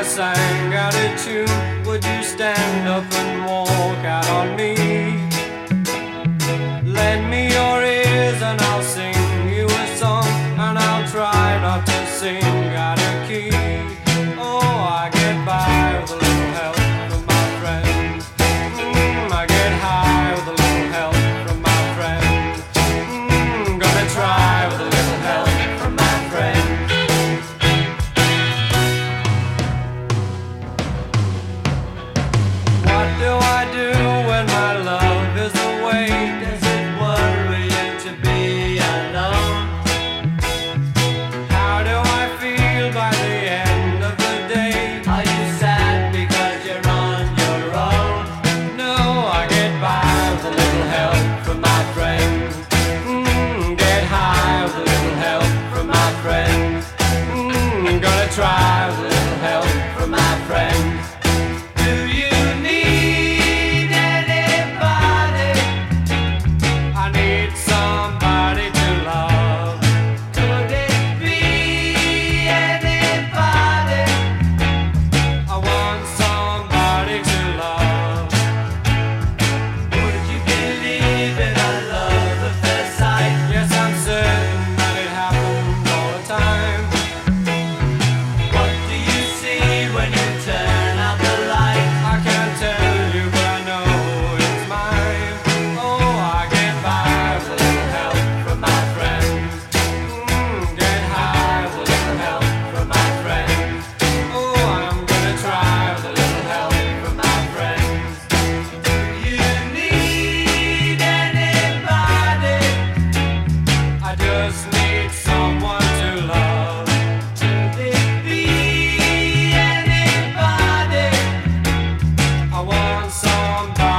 I sang out a tune, would you stand up and walk out on me? drive. down. down.